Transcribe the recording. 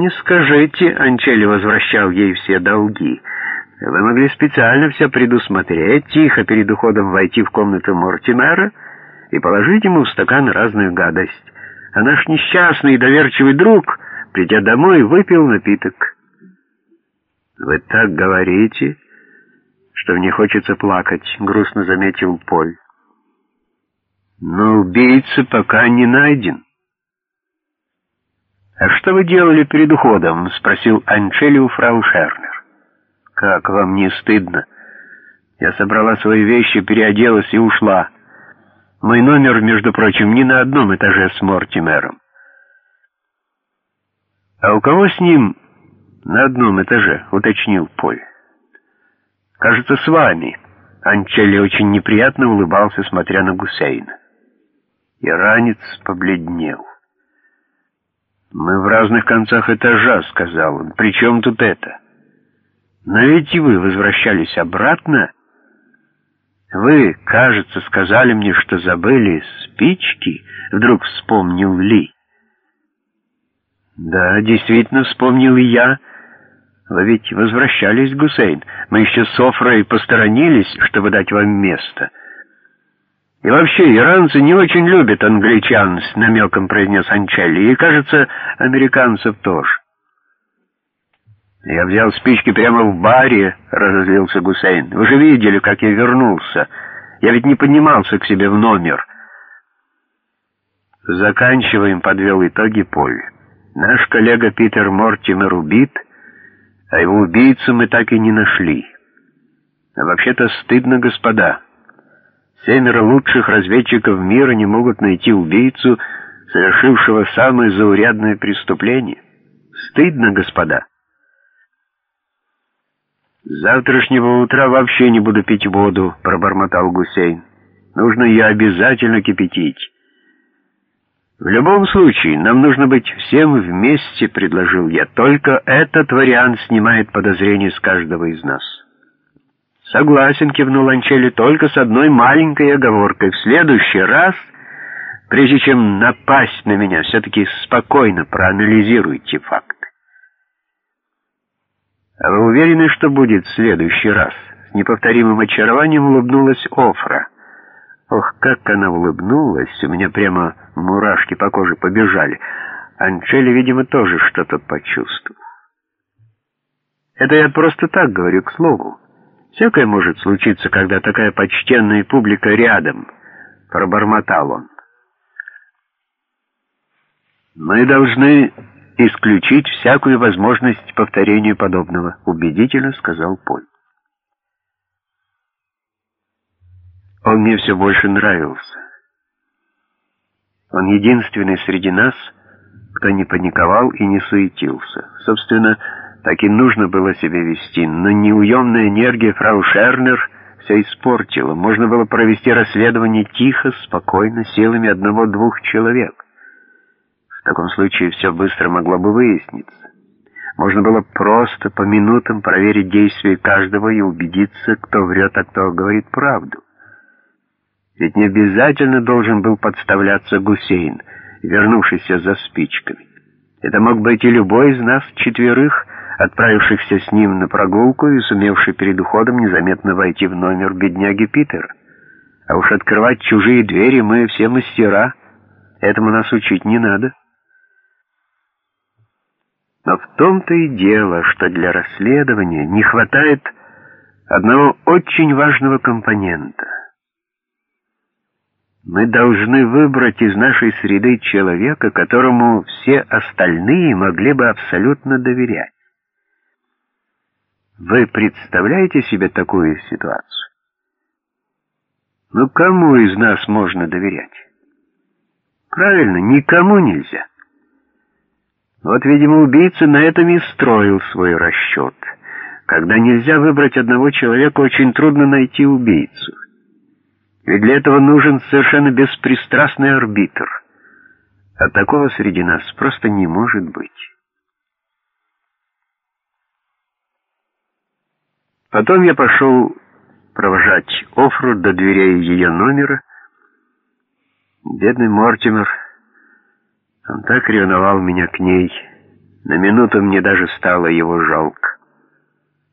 не скажите, Анчели возвращал ей все долги. Вы могли специально все предусмотреть, тихо перед уходом войти в комнату Мортимера и положить ему в стакан разную гадость. А наш несчастный и доверчивый друг, придя домой, выпил напиток. «Вы так говорите, что мне хочется плакать», — грустно заметил Поль. «Но убийца пока не найден». «А что вы делали перед уходом?» — спросил Анчели у фрау Шернер. «Как вам не стыдно?» Я собрала свои вещи, переоделась и ушла. Мой номер, между прочим, не на одном этаже с Мортимером. «А у кого с ним на одном этаже?» — уточнил Поль. «Кажется, с вами». Анчелли очень неприятно улыбался, смотря на Гусейна. Иранец побледнел. «Мы в разных концах этажа», — сказал он. «При чем тут это?» «Но ведь и вы возвращались обратно. Вы, кажется, сказали мне, что забыли спички», — вдруг вспомнил Ли. «Да, действительно, вспомнил и я. Вы ведь возвращались, Гусейн. Мы еще с Софрой посторонились, чтобы дать вам место». «И вообще, иранцы не очень любят англичан», — с намеком произнес Анчелли, «и, кажется, американцев тоже». «Я взял спички прямо в баре», — разозлился Гусейн. «Вы же видели, как я вернулся. Я ведь не поднимался к себе в номер». «Заканчиваем», — подвел итоги Поль. «Наш коллега Питер Мортимер убит, а его убийцу мы так и не нашли. А вообще-то стыдно, господа». Семеро лучших разведчиков мира не могут найти убийцу, совершившего самое заурядное преступление. Стыдно, господа. «С завтрашнего утра вообще не буду пить воду», — пробормотал Гусейн. «Нужно ее обязательно кипятить». «В любом случае, нам нужно быть всем вместе», — предложил я. «Только этот вариант снимает подозрения с каждого из нас». «Согласен», — кивнул Анчели, — «только с одной маленькой оговоркой. В следующий раз, прежде чем напасть на меня, все-таки спокойно проанализируйте факты». «А вы уверены, что будет в следующий раз?» С неповторимым очарованием улыбнулась Офра. Ох, как она улыбнулась, у меня прямо мурашки по коже побежали. Анчели, видимо, тоже что-то почувствовал. «Это я просто так говорю, к слову». Всякое может случиться, когда такая почтенная публика рядом, — пробормотал он. Мы должны исключить всякую возможность повторения подобного, — убедительно сказал Поль. Он мне все больше нравился. Он единственный среди нас, кто не паниковал и не суетился. Собственно, так и нужно было себя вести, но неуемная энергия фрау Шернер все испортила. Можно было провести расследование тихо, спокойно, силами одного-двух человек. В таком случае все быстро могло бы выясниться. Можно было просто по минутам проверить действия каждого и убедиться, кто врет, а кто говорит правду. Ведь не обязательно должен был подставляться Гусейн, вернувшийся за спичками. Это мог быть и любой из нас четверых, отправившихся с ним на прогулку и сумевший перед уходом незаметно войти в номер бедняги Питер. А уж открывать чужие двери мы все мастера, этому нас учить не надо. Но в том-то и дело, что для расследования не хватает одного очень важного компонента. Мы должны выбрать из нашей среды человека, которому все остальные могли бы абсолютно доверять. Вы представляете себе такую ситуацию? Ну, кому из нас можно доверять? Правильно, никому нельзя. Вот, видимо, убийца на этом и строил свой расчет. Когда нельзя выбрать одного человека, очень трудно найти убийцу. Ведь для этого нужен совершенно беспристрастный арбитр. А такого среди нас просто не может быть. Потом я пошел провожать Офру до дверей ее номера. Бедный Мортимер, он так ревновал меня к ней. На минуту мне даже стало его жалко.